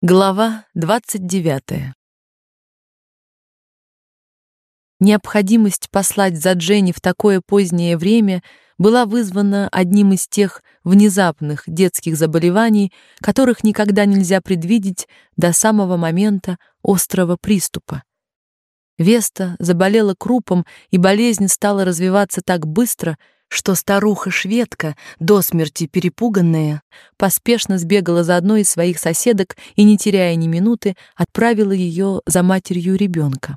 Глава 29. Необходимость послать за Дженни в такое позднее время была вызвана одним из тех внезапных детских заболеваний, которых никогда нельзя предвидеть до самого момента острого приступа. Веста заболела крупом, и болезнь стала развиваться так быстро, что старуха-шведка, до смерти перепуганная, поспешно сбегала за одной из своих соседок и, не теряя ни минуты, отправила ее за матерью ребенка.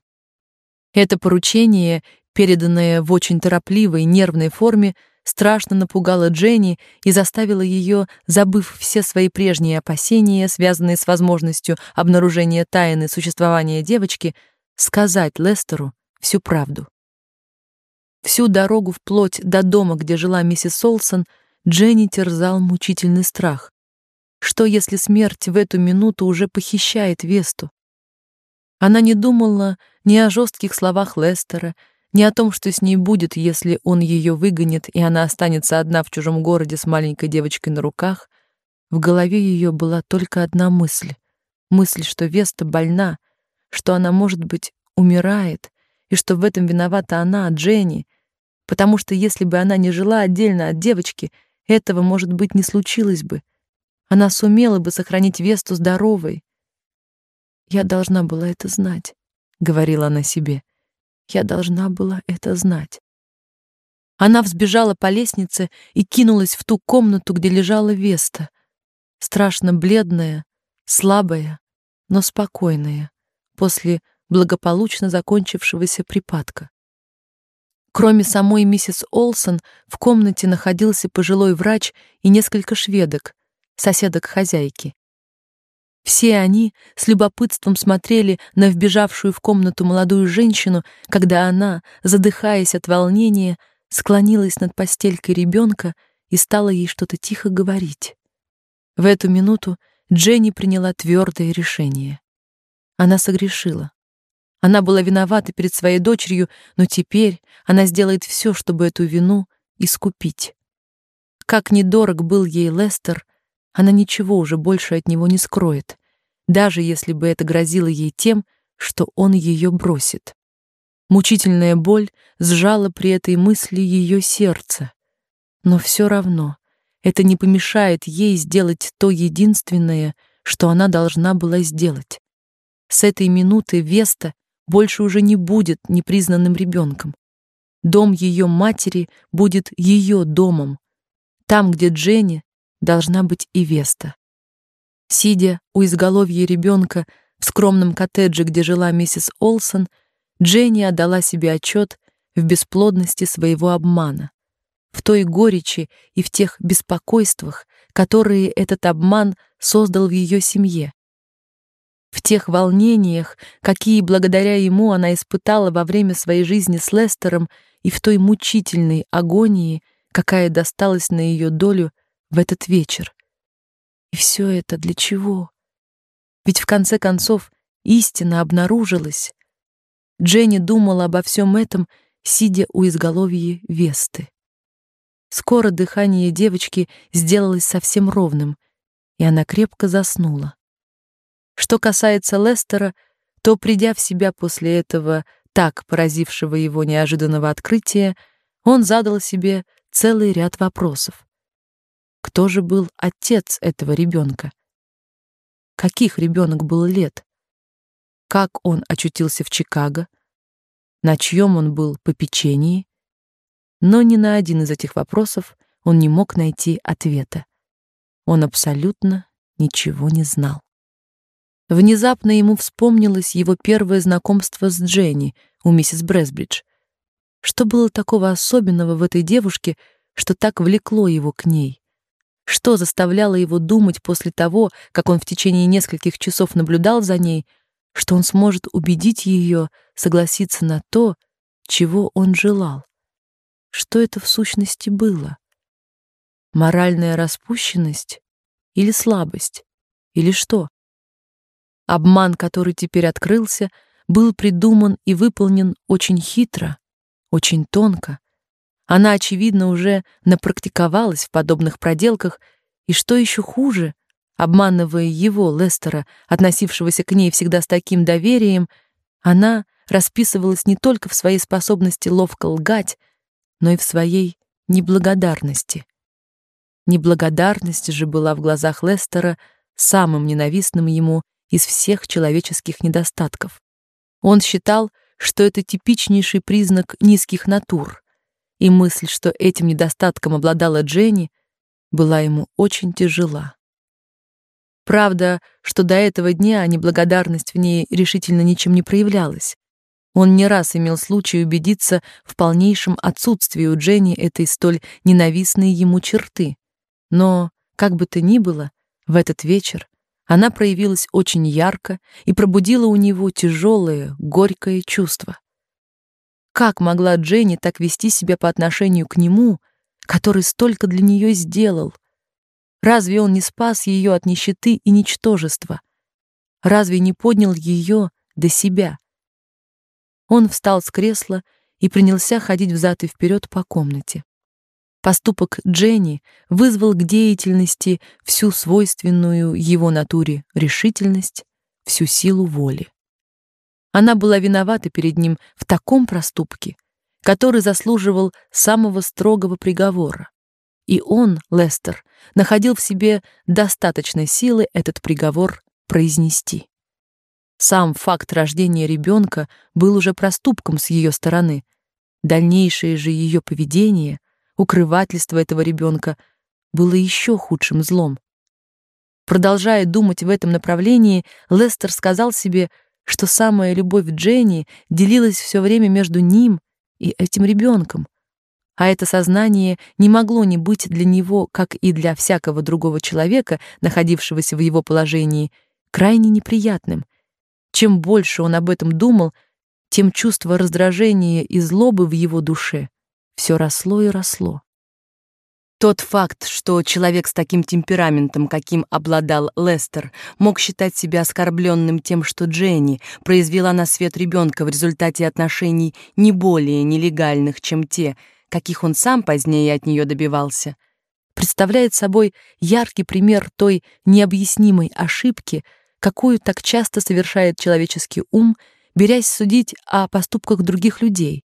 Это поручение, переданное в очень торопливой, нервной форме, страшно напугало Дженни и заставило ее, забыв все свои прежние опасения, связанные с возможностью обнаружения тайны существования девочки, сказать Лестеру всю правду. Всю дорогу вплоть до дома, где жила миссис Олсон, Дженни терзал мучительный страх. Что если смерть в эту минуту уже похищает Весту? Она не думала ни о жестких словах Лестера, ни о том, что с ней будет, если он ее выгонит, и она останется одна в чужом городе с маленькой девочкой на руках. В голове ее была только одна мысль: мысль, что Веста больна, что она, может быть, умирает, и что в этом виновата она, Дженни, потому что если бы она не жила отдельно от девочки, этого, может быть, не случилось бы. Она сумела бы сохранить Весту здоровой. Я должна была это знать, говорила она себе. Я должна была это знать. Она взбежала по лестнице и кинулась в ту комнату, где лежала Веста, страшно бледная, слабая, но спокойная после благополучно закончившегося припадка. Кроме самой миссис Олсон, в комнате находился пожилой врач и несколько шведок, соседок хозяйки. Все они с любопытством смотрели на вбежавшую в комнату молодую женщину, когда она, задыхаясь от волнения, склонилась над постелькой ребенка и стала ей что-то тихо говорить. В эту минуту Дженни приняла твердое решение. Она согрешила. Она была виновата перед своей дочерью, но теперь она сделает все, чтобы эту вину искупить. Как недорог был ей Лестер, она ничего уже больше от него не скроет, даже если бы это грозило ей тем, что он ее бросит. Мучительная боль сжала при этой мысли ее сердце. Но все равно это не помешает ей сделать то единственное, что она должна была сделать. С этой минуты Веста больше уже не будет непризнанным ребенком. Дом ее матери будет ее домом. Там, где Дженни, должна быть и Веста. Сидя у изголовья ребенка в скромном коттедже, где жила миссис Олсон, Дженни отдала себе отчет в бесплодности своего обмана, в той горечи и в тех беспокойствах, которые этот обман создал в ее семье в тех волнениях, какие благодаря ему она испытала во время своей жизни с Лестером, и в той мучительной агонии, какая досталась на ее долю в этот вечер. И все это для чего? Ведь в конце концов истина обнаружилась. Дженни думала обо всем этом, сидя у изголовья Весты. Скоро дыхание девочки сделалось совсем ровным, и она крепко заснула. Что касается Лестера, то, придя в себя после этого так поразившего его неожиданного открытия, он задал себе целый ряд вопросов. Кто же был отец этого ребенка? Каких ребенок был лет? Как он очутился в Чикаго? На чьем он был попечении? Но ни на один из этих вопросов он не мог найти ответа. Он абсолютно ничего не знал. Внезапно ему вспомнилось его первое знакомство с Дженни у миссис Бресбридж. Что было такого особенного в этой девушке, что так влекло его к ней? Что заставляло его думать после того, как он в течение нескольких часов наблюдал за ней, что он сможет убедить ее согласиться на то, чего он желал? Что это в сущности было? Моральная распущенность или слабость? Или что? Обман, который теперь открылся, был придуман и выполнен очень хитро, очень тонко. Она, очевидно, уже напрактиковалась в подобных проделках, и что еще хуже, обманывая его, Лестера, относившегося к ней всегда с таким доверием, она расписывалась не только в своей способности ловко лгать, но и в своей неблагодарности. Неблагодарность же была в глазах Лестера самым ненавистным ему из всех человеческих недостатков. Он считал, что это типичнейший признак низких натур, и мысль, что этим недостатком обладала Дженни, была ему очень тяжела. Правда, что до этого дня неблагодарность в ней решительно ничем не проявлялась. Он не раз имел случай убедиться в полнейшем отсутствии у Дженни этой столь ненавистной ему черты. Но, как бы то ни было, в этот вечер она проявилась очень ярко и пробудила у него тяжелое, горькое чувство. Как могла Дженни так вести себя по отношению к нему, который столько для нее сделал? Разве он не спас ее от нищеты и ничтожества? Разве не поднял ее до себя? Он встал с кресла и принялся ходить взад и вперед по комнате. Поступок Дженни вызвал к деятельности всю свойственную его натуре решительность, всю силу воли. Она была виновата перед ним в таком проступке, который заслуживал самого строгого приговора. И он, Лестер, находил в себе достаточной силы этот приговор произнести. Сам факт рождения ребенка был уже проступком с ее стороны. Дальнейшее же ее поведение — укрывательство этого ребенка было еще худшим злом. Продолжая думать в этом направлении, Лестер сказал себе, что самая любовь Дженни делилась все время между ним и этим ребенком, а это сознание не могло не быть для него, как и для всякого другого человека, находившегося в его положении, крайне неприятным. Чем больше он об этом думал, тем чувство раздражения и злобы в его душе все росло и росло. Тот факт, что человек с таким темпераментом, каким обладал Лестер, мог считать себя оскорбленным тем, что Дженни произвела на свет ребенка в результате отношений не более нелегальных, чем те, каких он сам позднее от нее добивался, представляет собой яркий пример той необъяснимой ошибки, какую так часто совершает человеческий ум, берясь судить о поступках других людей.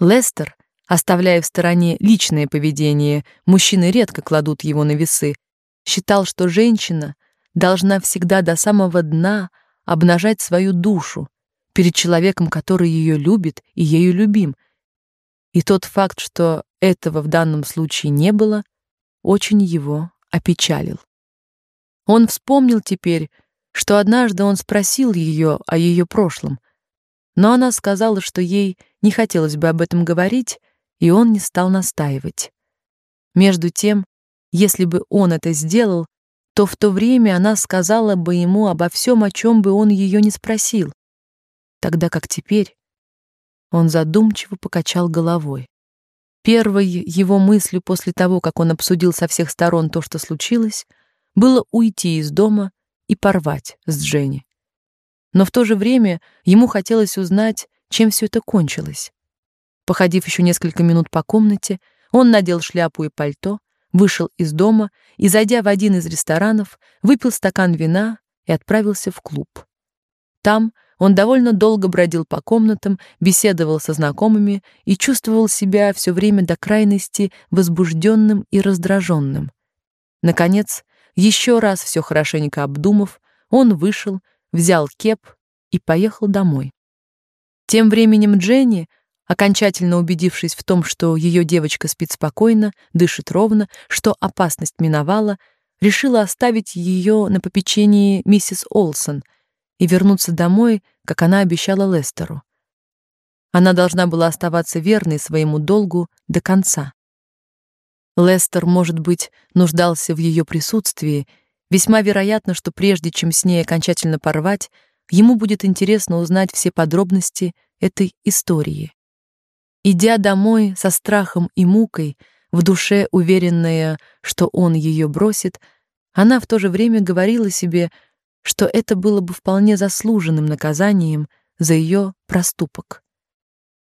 Лестер Оставляя в стороне личное поведение, мужчины редко кладут его на весы. Считал, что женщина должна всегда до самого дна обнажать свою душу перед человеком, который ее любит и ею любим. И тот факт, что этого в данном случае не было, очень его опечалил. Он вспомнил теперь, что однажды он спросил ее о ее прошлом, но она сказала, что ей не хотелось бы об этом говорить, и он не стал настаивать. Между тем, если бы он это сделал, то в то время она сказала бы ему обо всем, о чем бы он ее не спросил. Тогда как теперь он задумчиво покачал головой. Первой его мыслью после того, как он обсудил со всех сторон то, что случилось, было уйти из дома и порвать с Дженни. Но в то же время ему хотелось узнать, чем все это кончилось. Походив еще несколько минут по комнате, он надел шляпу и пальто, вышел из дома и, зайдя в один из ресторанов, выпил стакан вина и отправился в клуб. Там он довольно долго бродил по комнатам, беседовал со знакомыми и чувствовал себя все время до крайности возбужденным и раздраженным. Наконец, еще раз все хорошенько обдумав, он вышел, взял кеп и поехал домой. Тем временем Дженни Окончательно убедившись в том, что ее девочка спит спокойно, дышит ровно, что опасность миновала, решила оставить ее на попечении миссис Олсон и вернуться домой, как она обещала Лестеру. Она должна была оставаться верной своему долгу до конца. Лестер, может быть, нуждался в ее присутствии, весьма вероятно, что прежде чем с ней окончательно порвать, ему будет интересно узнать все подробности этой истории. Идя домой со страхом и мукой, в душе уверенная, что он ее бросит, она в то же время говорила себе, что это было бы вполне заслуженным наказанием за ее проступок.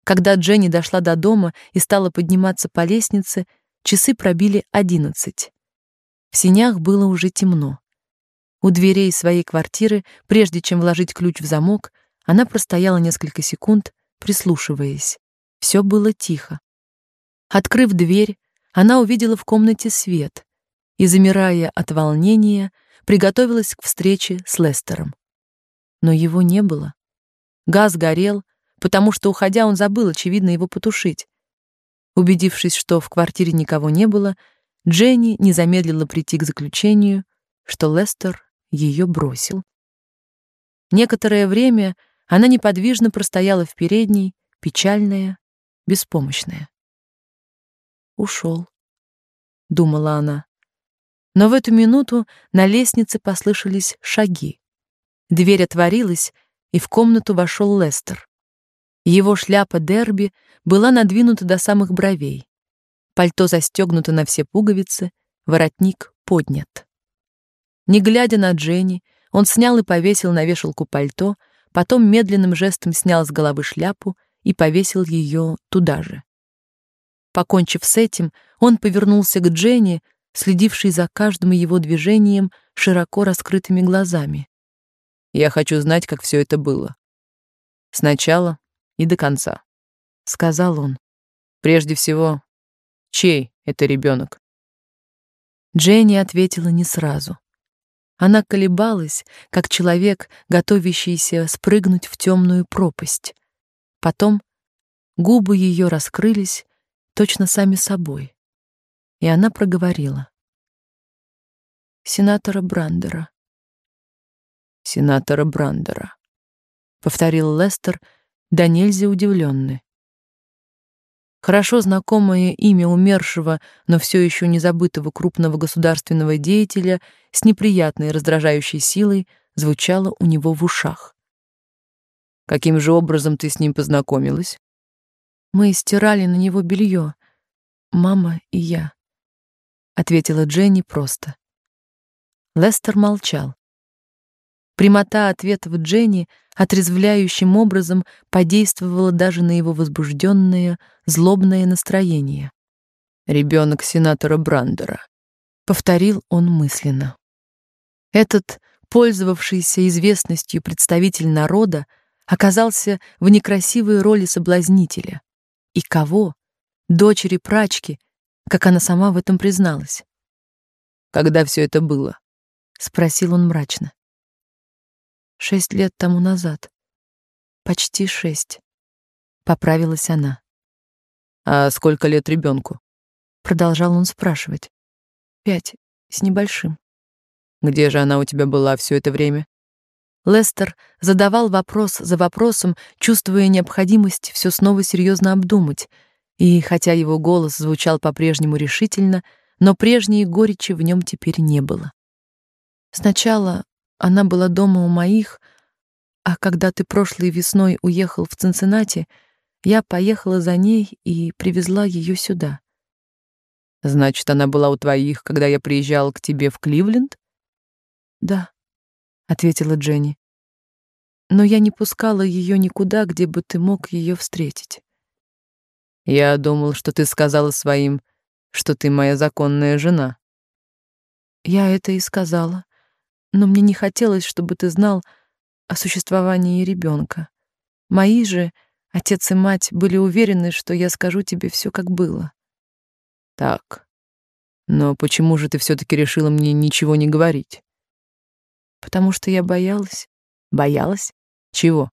Когда Дженни дошла до дома и стала подниматься по лестнице, часы пробили одиннадцать. В синях было уже темно. У дверей своей квартиры, прежде чем вложить ключ в замок, она простояла несколько секунд, прислушиваясь. Все было тихо. Открыв дверь, она увидела в комнате свет и, замирая от волнения, приготовилась к встрече с Лестером. Но его не было. Газ горел, потому что, уходя, он забыл, очевидно, его потушить. Убедившись, что в квартире никого не было, Дженни не замедлила прийти к заключению, что Лестер ее бросил. Некоторое время она неподвижно простояла в передней, печальная, беспомощная. Ушел, думала она. Но в эту минуту на лестнице послышались шаги. Дверь отворилась, и в комнату вошел Лестер. Его шляпа дерби была надвинута до самых бровей. Пальто застегнуто на все пуговицы, воротник поднят. Не глядя на Дженни, он снял и повесил на вешалку пальто, потом медленным жестом снял с головы шляпу и повесил ее туда же. Покончив с этим, он повернулся к Дженни, следившей за каждым его движением широко раскрытыми глазами. Я хочу знать, как все это было. Сначала и до конца, сказал он. Прежде всего, чей это ребенок? Дженни ответила не сразу. Она колебалась, как человек, готовящийся спрыгнуть в темную пропасть. Потом губы ее раскрылись точно сами собой, и она проговорила: "Сенатора Брандера" сенатора Брандера, повторил Лестер, да нельзя удивленный. Хорошо знакомое имя умершего, но все еще не забытого крупного государственного деятеля с неприятной раздражающей силой звучало у него в ушах. Каким же образом ты с ним познакомилась? Мы стирали на него белье, мама и я, ответила Дженни просто. Лестер молчал. Прямота ответов Дженни отрезвляющим образом подействовала даже на его возбужденное, злобное настроение. Ребенок сенатора Брандера, повторил он мысленно. Этот, пользовавшийся известностью представитель народа, оказался в некрасивой роли соблазнителя. И кого? Дочери прачки, как она сама в этом призналась. Когда все это было? спросил он мрачно. Шесть лет тому назад. Почти шесть. Поправилась она. А сколько лет ребенку? Продолжал он спрашивать. Пять, с небольшим. Где же она у тебя была все это время? Лестер задавал вопрос за вопросом, чувствуя необходимость все снова серьезно обдумать, и хотя его голос звучал по-прежнему решительно, но прежней горечи в нем теперь не было. Сначала она была дома у моих, а когда ты прошлой весной уехал в Цинциннати, я поехала за ней и привезла ее сюда. Значит, она была у твоих, когда я приезжал к тебе в Кливленд? Да, ответила Дженни. Но я не пускала ее никуда, где бы ты мог ее встретить. Я думал, что ты сказала своим, что ты моя законная жена. Я это и сказала но мне не хотелось, чтобы ты знал о существовании ребенка. Мои же отец и мать были уверены, что я скажу тебе все, как было. Так. Но почему же ты все таки решила мне ничего не говорить? Потому что я боялась. Боялась? Чего?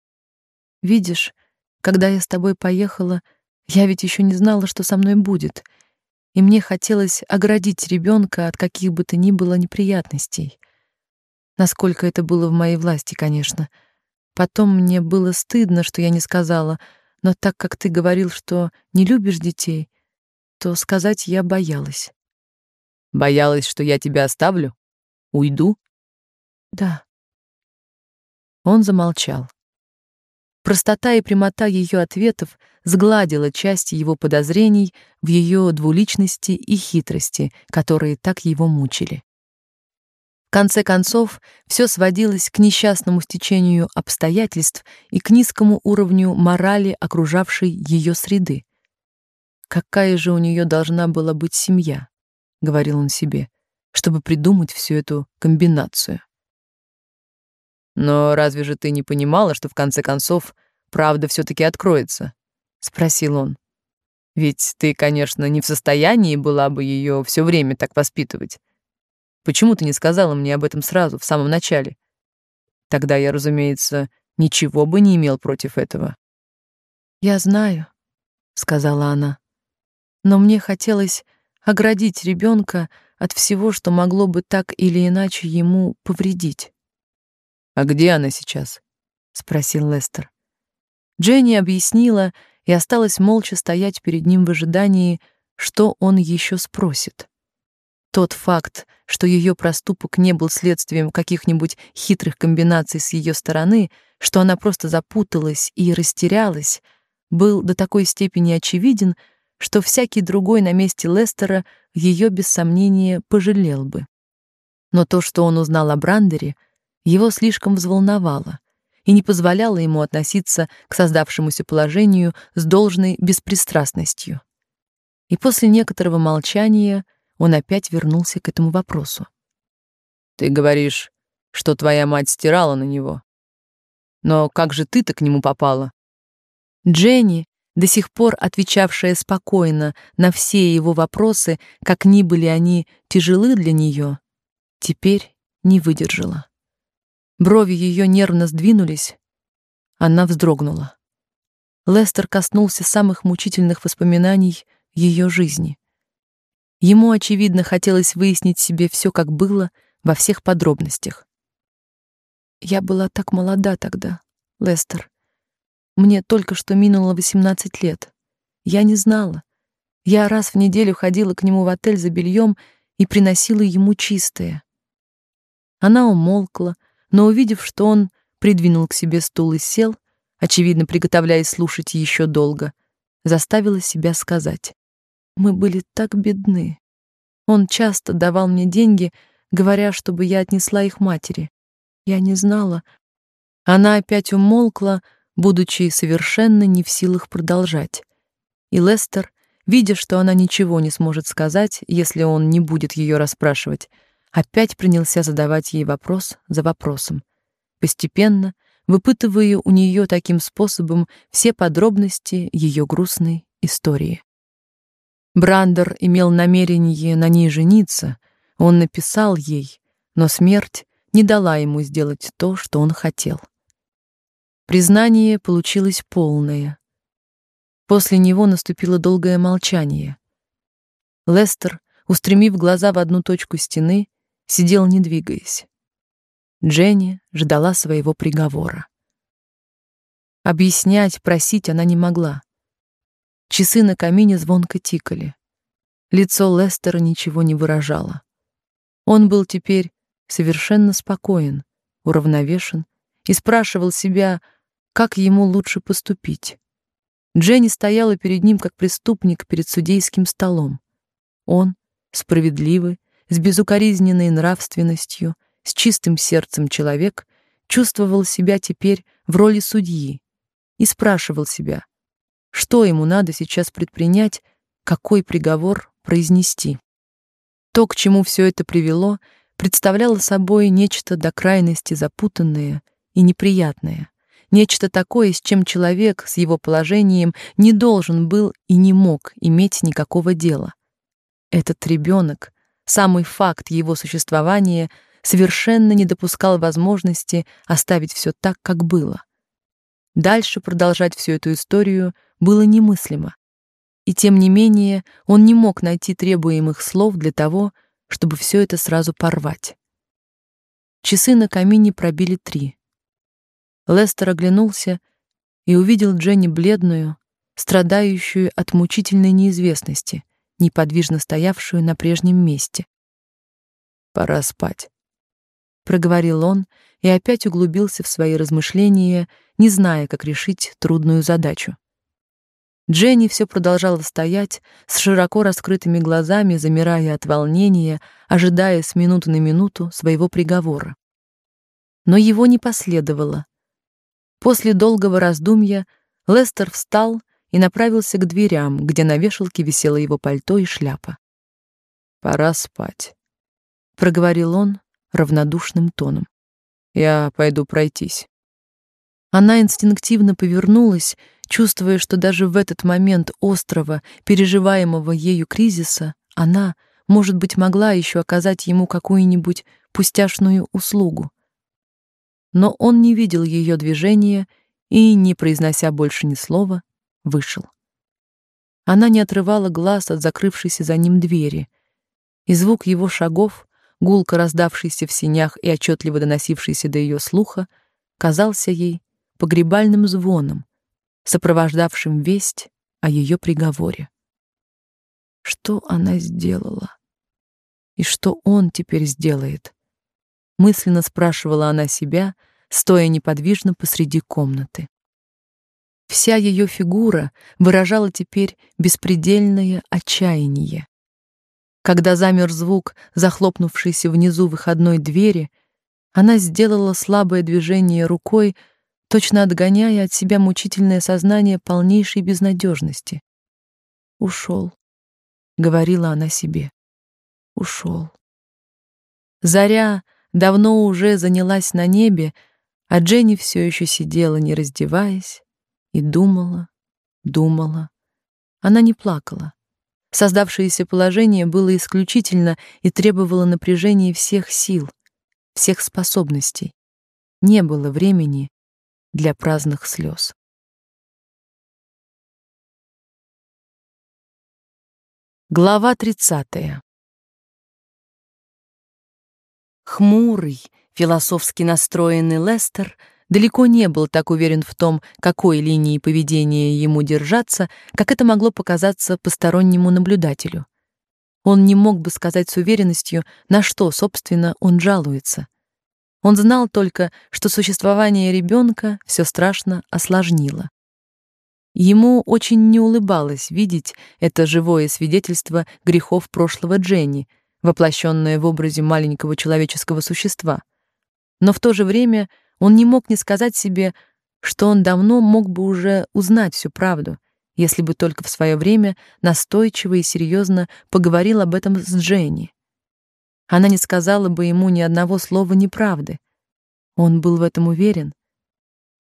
Видишь, когда я с тобой поехала, я ведь еще не знала, что со мной будет, и мне хотелось оградить ребенка от каких бы то ни было неприятностей насколько это было в моей власти, конечно. Потом мне было стыдно, что я не сказала, но так как ты говорил, что не любишь детей, то сказать я боялась. Боялась, что я тебя оставлю? Уйду? Да. Он замолчал. Простота и прямота ее ответов сгладила часть его подозрений в ее двуличности и хитрости, которые так его мучили. В конце концов, все сводилось к несчастному стечению обстоятельств и к низкому уровню морали окружавшей ее среды. Какая же у нее должна была быть семья, говорил он себе, чтобы придумать всю эту комбинацию. Но разве же ты не понимала, что в конце концов правда все таки откроется? спросил он. Ведь ты, конечно, не в состоянии была бы ее все время так воспитывать. Почему ты не сказала мне об этом сразу, в самом начале? Тогда я, разумеется, ничего бы не имел против этого. Я знаю, сказала она. Но мне хотелось оградить ребенка от всего, что могло бы так или иначе ему повредить. А где она сейчас? спросил Лестер. Дженни объяснила и осталась молча стоять перед ним в ожидании, что он еще спросит. Тот факт, что ее проступок не был следствием каких-нибудь хитрых комбинаций с ее стороны, что она просто запуталась и растерялась, был до такой степени очевиден, что всякий другой на месте Лестера ее без сомнения пожалел бы. Но то, что он узнал о Брандере, его слишком взволновало и не позволяло ему относиться к создавшемуся положению с должной беспристрастностью. И после некоторого молчания он опять вернулся к этому вопросу. Ты говоришь, что твоя мать стирала на него. Но как же ты-то к нему попала? Дженни, до сих пор отвечавшая спокойно на все его вопросы, как ни были они тяжелы для нее, теперь не выдержала. Брови ее нервно сдвинулись. Она вздрогнула. Лестер коснулся самых мучительных воспоминаний ее жизни. Ему очевидно хотелось выяснить себе все, как было, во всех подробностях. Я была так молода тогда, Лестер. Мне только что минуло 18 лет. Я не знала. Я раз в неделю ходила к нему в отель за бельем и приносила ему чистое. Она умолкла, но увидев, что он придвинул к себе стул и сел, очевидно, приготовляясь слушать еще долго, заставила себя сказать: "Мы были так бедны. Он часто давал мне деньги, говоря, чтобы я отнесла их матери. Я не знала". Она опять умолкла, будучи совершенно не в силах продолжать. И Лестер, видя, что она ничего не сможет сказать, если он не будет ее расспрашивать, опять принялся задавать ей вопрос за вопросом, постепенно выпытывая у нее таким способом все подробности ее грустной истории. Брандер имел намерение на ней жениться, он написал ей, но смерть не дала ему сделать то, что он хотел. Признание получилось полное. После него наступило долгое молчание. Лестер, устремив глаза в одну точку стены, сидел не двигаясь. Дженни ждала своего приговора. Объяснять, просить она не могла. Часы на камине звонко тикали. Лицо Лестера ничего не выражало. Он был теперь совершенно спокоен, уравновешен и спрашивал себя, как ему лучше поступить. Дженни стояла перед ним как преступник перед судейским столом. Он, справедливый, с безукоризненной нравственностью, с чистым сердцем человек чувствовал себя теперь в роли судьи и спрашивал себя, что ему надо сейчас предпринять, какой приговор произнести. То, к чему все это привело, представляло собой нечто до крайности запутанное и неприятное, нечто такое, с чем человек с его положением не должен был и не мог иметь никакого дела. Этот ребенок, Самый факт его существования совершенно не допускал возможности оставить все так, как было. Дальше продолжать всю эту историю было немыслимо. И тем не менее, он не мог найти требуемых слов для того, чтобы все это сразу порвать. Часы на камине пробили три. Лестер оглянулся и увидел Дженни бледную, страдающую от мучительной неизвестности, неподвижно стоявшую на прежнем месте. Пора спать, проговорил он и опять углубился в свои размышления, не зная, как решить трудную задачу. Дженни все продолжала стоять с широко раскрытыми глазами, замирая от волнения, ожидая с минуты на минуту своего приговора. Но его не последовало. После долгого раздумья Лестер встал и направился к дверям, где на вешалке висело его пальто и шляпа. «Пора спать», — проговорил он равнодушным тоном. Я пойду пройтись. Она инстинктивно повернулась, чувствуя, что даже в этот момент острого, переживаемого ею кризиса, она, может быть, могла еще оказать ему какую-нибудь пустяшную услугу. Но он не видел ее движения и, не произнося больше ни слова, вышел. Она не отрывала глаз от закрывшейся за ним двери, и звук его шагов, гулко раздавшийся в синях и отчетливо доносившийся до ее слуха, казался ей погребальным звоном, сопровождавшим весть о ее приговоре. Что она сделала? И что он теперь сделает? Мысленно спрашивала она себя, стоя неподвижно посреди комнаты. Вся ее фигура выражала теперь беспредельное отчаяние. Когда замер звук захлопнувшейся внизу выходной двери, она сделала слабое движение рукой, точно отгоняя от себя мучительное сознание полнейшей безнадежности. Ушел, говорила она себе. Ушел. Заря давно уже занялась на небе, а Дженни все еще сидела, не раздеваясь, и думала, думала. Она не плакала. Создавшееся положение было исключительно и требовало напряжения всех сил, всех способностей. Не было времени для праздных слез. Глава 30. Хмурый, философски настроенный Лестер далеко не был так уверен в том, какой линии поведения ему держаться, как это могло показаться постороннему наблюдателю. Он не мог бы сказать с уверенностью, на что, собственно, он жалуется. Он знал только, что существование ребенка все страшно осложнило. Ему очень не улыбалось видеть это живое свидетельство грехов прошлого Дженни, воплощенное в образе маленького человеческого существа. Но в то же время он не мог не сказать себе, что он давно мог бы уже узнать всю правду, если бы только в свое время настойчиво и серьезно поговорил об этом с Дженни. Она не сказала бы ему ни одного слова неправды. Он был в этом уверен.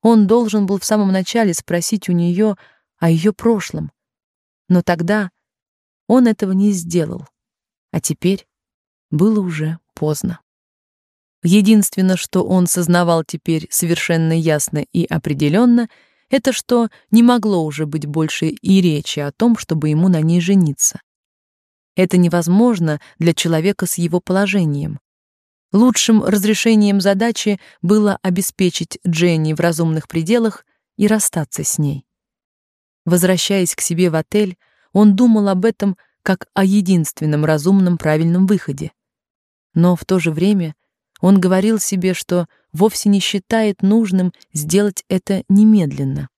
Он должен был в самом начале спросить у нее о ее прошлом. Но тогда он этого не сделал. А теперь было уже поздно. Единственное, что он сознавал теперь совершенно ясно и определенно, это что не могло уже быть больше и речи о том, чтобы ему на ней жениться. Это невозможно для человека с его положением. Лучшим разрешением задачи было обеспечить Дженни в разумных пределах и расстаться с ней. Возвращаясь к себе в отель, он думал об этом как о единственном разумном правильном выходе. Но в то же время он говорил себе, что вовсе не считает нужным сделать это немедленно.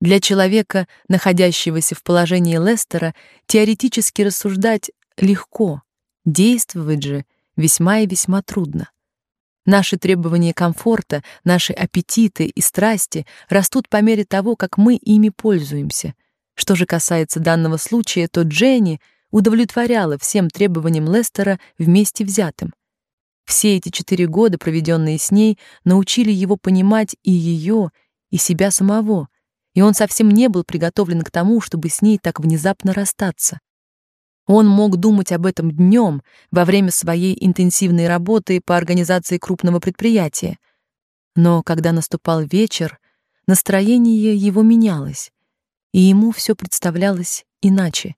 Для человека, находящегося в положении Лестера, теоретически рассуждать легко, действовать же весьма и весьма трудно. Наши требования комфорта, наши аппетиты и страсти растут по мере того, как мы ими пользуемся. Что же касается данного случая, то Дженни удовлетворяла всем требованиям Лестера вместе взятым. Все эти четыре года, проведенные с ней, научили его понимать и ее, и себя самого, и он совсем не был приготовлен к тому, чтобы с ней так внезапно расстаться. Он мог думать об этом днем, во время своей интенсивной работы по организации крупного предприятия. Но когда наступал вечер, настроение его менялось, и ему все представлялось иначе.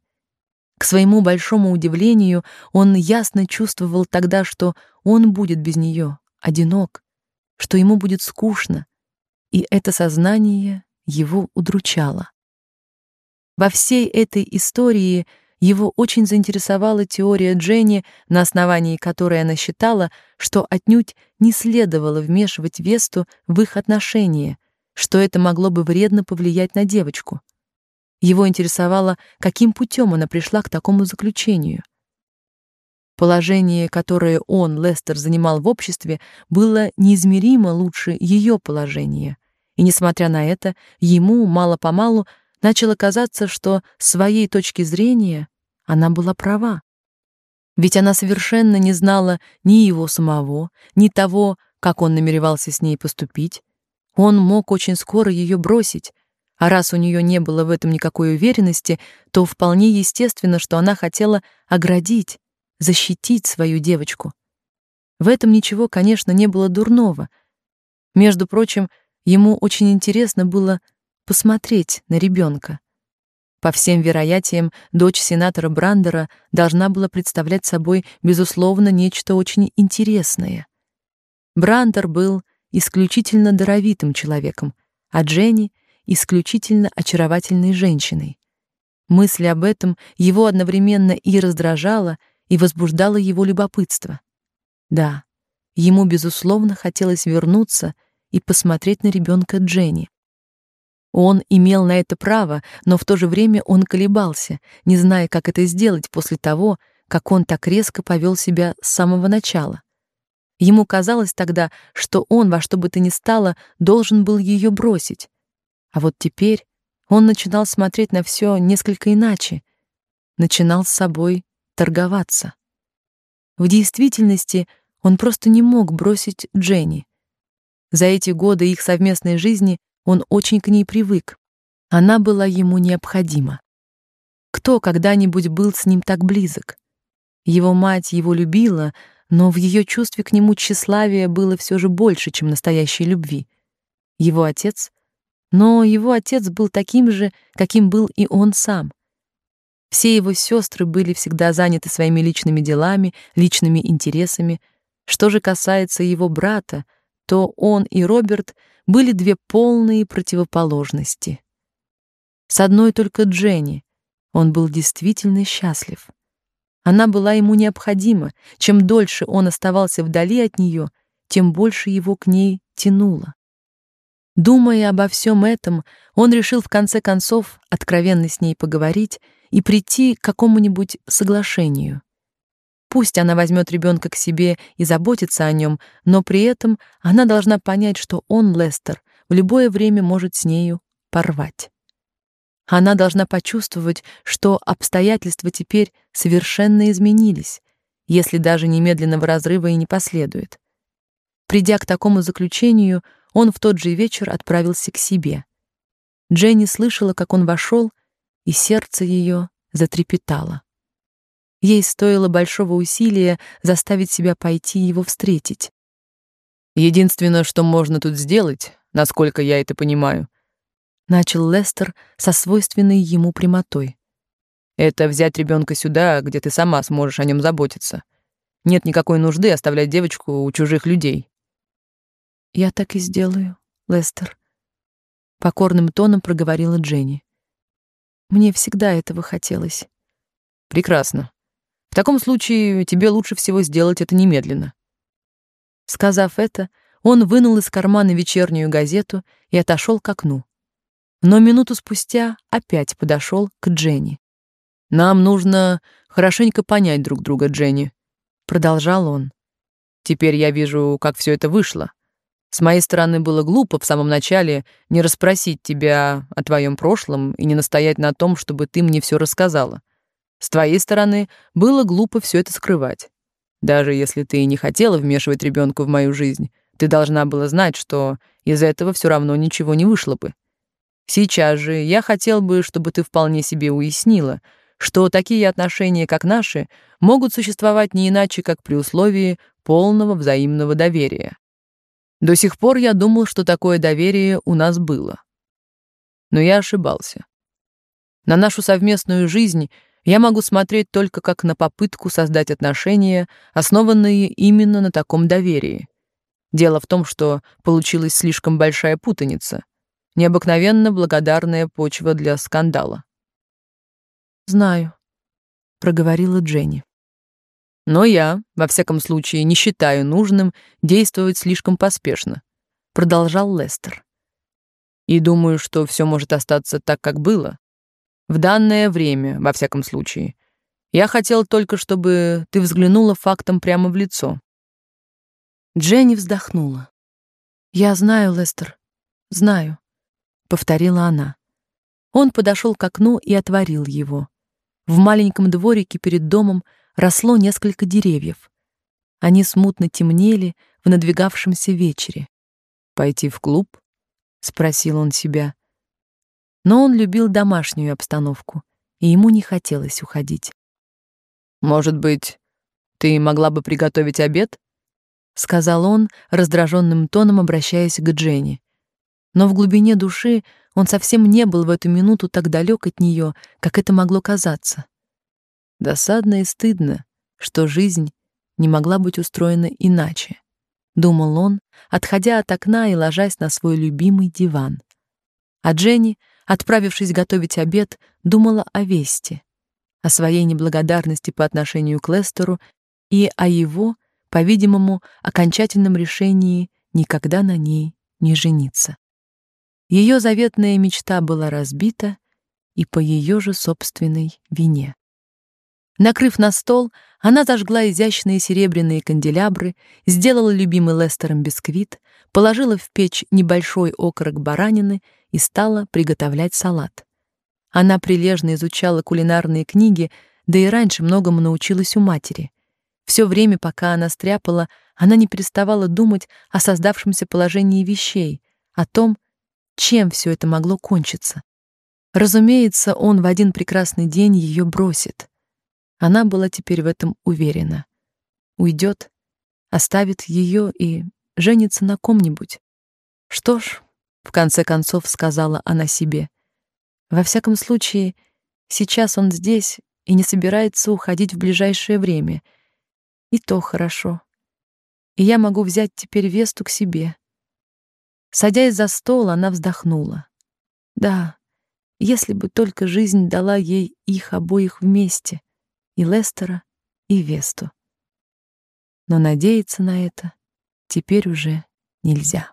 К своему большому удивлению, он ясно чувствовал тогда, что он будет без нее, одинок, что ему будет скучно, и это сознание его удручало. Во всей этой истории его очень заинтересовала теория Дженни, на основании которой она считала, что отнюдь не следовало вмешивать Весту в их отношения, что это могло бы вредно повлиять на девочку. Его интересовало, каким путем она пришла к такому заключению. Положение, которое он, Лестер, занимал в обществе, было неизмеримо лучше ее положения — и несмотря на это, ему мало-помалу начало казаться, что с своей точки зрения она была права. Ведь она совершенно не знала ни его самого, ни того, как он намеревался с ней поступить. Он мог очень скоро ее бросить, а раз у нее не было в этом никакой уверенности, то вполне естественно, что она хотела оградить, защитить свою девочку. В этом ничего, конечно, не было дурного. Между прочим, ему очень интересно было посмотреть на ребенка. По всем вероятиям, дочь сенатора Брандера должна была представлять собой безусловно нечто очень интересное. Брандер был исключительно даровитым человеком, а Дженни исключительно очаровательной женщиной. Мысль об этом его одновременно и раздражала, и возбуждала его любопытство. Да, ему безусловно хотелось вернуться и посмотреть на ребенка Дженни. Он имел на это право, но в то же время он колебался, не зная, как это сделать после того, как он так резко повел себя с самого начала. Ему казалось тогда, что он во что бы то ни стало должен был ее бросить. А вот теперь он начинал смотреть на все несколько иначе, начинал с собой торговаться. В действительности он просто не мог бросить Дженни. За эти годы их совместной жизни он очень к ней привык. Она была ему необходима. Кто когда-нибудь был с ним так близок? Его мать его любила, но в ее чувстве к нему тщеславия было все же больше, чем настоящей любви. Его отец, но его отец был таким же, каким был и он сам. Все его сестры были всегда заняты своими личными делами, личными интересами. Что же касается его брата, то он и Роберт были две полные противоположности. С одной только Дженни он был действительно счастлив. Она была ему необходима. Чем дольше он оставался вдали от нее, тем больше его к ней тянуло. Думая обо всем этом, он решил в конце концов откровенно с ней поговорить и прийти к какому-нибудь соглашению. Пусть она возьмет ребенка к себе и заботится о нем, но при этом она должна понять, что он, Лестер, в любое время может с нею порвать. Она должна почувствовать, что обстоятельства теперь совершенно изменились, если даже немедленного разрыва и не последует. Придя к такому заключению, он в тот же вечер отправился к себе. Дженни слышала, как он вошел, и сердце ее затрепетало. Ей стоило большого усилия заставить себя пойти его встретить. Единственное, что можно тут сделать, насколько я это понимаю, начал Лестер со свойственной ему прямотой. Это взять ребенка сюда, где ты сама сможешь о нем заботиться. Нет никакой нужды оставлять девочку у чужих людей. Я так и сделаю, Лестер, покорным тоном проговорила Дженни. Мне всегда этого хотелось. Прекрасно. В таком случае тебе лучше всего сделать это немедленно. Сказав это, он вынул из кармана вечернюю газету и отошел к окну. Но минуту спустя опять подошел к Дженни. Нам нужно хорошенько понять друг друга, Дженни, продолжал он. Теперь я вижу, как все это вышло. С моей стороны было глупо в самом начале не расспросить тебя о твоем прошлом и не настоять на том, чтобы ты мне все рассказала. С твоей стороны было глупо все это скрывать. Даже если ты и не хотела вмешивать ребенка в мою жизнь, ты должна была знать, что из этого все равно ничего не вышло бы. Сейчас же я хотел бы, чтобы ты вполне себе уяснила, что такие отношения, как наши, могут существовать не иначе, как при условии полного взаимного доверия. До сих пор я думал, что такое доверие у нас было. Но я ошибался. На нашу совместную жизнь я могу смотреть только как на попытку создать отношения, основанные именно на таком доверии. Дело в том, что получилась слишком большая путаница, необыкновенно благодарная почва для скандала. «Знаю», — проговорила Дженни. «Но я, во всяком случае, не считаю нужным действовать слишком поспешно», — продолжал Лестер. «И думаю, что все может остаться так, как было, в данное время, во всяком случае. Я хотел только, чтобы ты взглянула фактом прямо в лицо. Дженни вздохнула. Я знаю, Лестер. Знаю, повторила она. Он подошел к окну и отворил его. В маленьком дворике перед домом росло несколько деревьев. Они смутно темнели, в надвигавшемся вечере. Пойти в клуб? спросил он себя. Но он любил домашнюю обстановку, и ему не хотелось уходить. Может быть, ты могла бы приготовить обед? сказал он раздраженным тоном, обращаясь к Дженни. Но в глубине души он совсем не был в эту минуту так далек от нее, как это могло казаться. Досадно и стыдно, что жизнь не могла быть устроена иначе, думал он, отходя от окна и ложась на свой любимый диван. А Дженни, отправившись готовить обед, думала о Весте, о своей неблагодарности по отношению к Лестеру и о его, по-видимому, окончательном решении никогда на ней не жениться. Ее заветная мечта была разбита и по ее же собственной вине. Накрыв на стол, она зажгла изящные серебряные канделябры, сделала любимый Лестером бисквит, положила в печь небольшой окорок баранины и стала приготовлять салат. Она прилежно изучала кулинарные книги, да и раньше многому научилась у матери. Все время, пока она стряпала, она не переставала думать о создавшемся положении вещей, о том, чем все это могло кончиться. Разумеется, он в один прекрасный день ее бросит. Она была теперь в этом уверена. Уйдет, оставит ее и женится на ком-нибудь. Что ж, в конце концов сказала она себе. Во всяком случае, сейчас он здесь и не собирается уходить в ближайшее время. И то хорошо. И я могу взять теперь Весту к себе. Садясь за стол, она вздохнула. Да, если бы только жизнь дала ей их обоих вместе и Лестера, и Весту. Но надеяться на это теперь уже нельзя.